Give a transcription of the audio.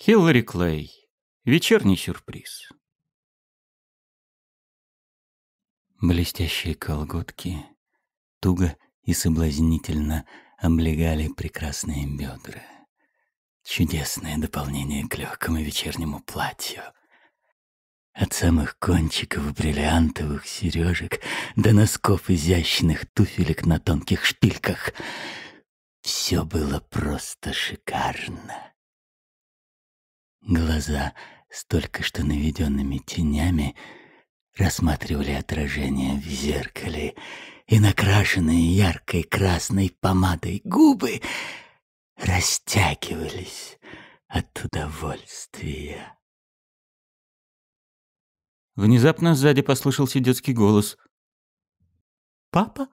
Хиллари Клей. Вечерний сюрприз. Блестящие колготки туго и соблазнительно облегали прекрасные бедра. Чудесное дополнение к легкому вечернему платью. От самых кончиков бриллиантовых сережек до носков изящных туфелек на тонких шпильках. Все было просто шикарно. Глаза с только что наведенными тенями рассматривали отражение в зеркале, и накрашенные яркой красной помадой губы растягивались от удовольствия. Внезапно сзади послышался детский голос. «Папа?»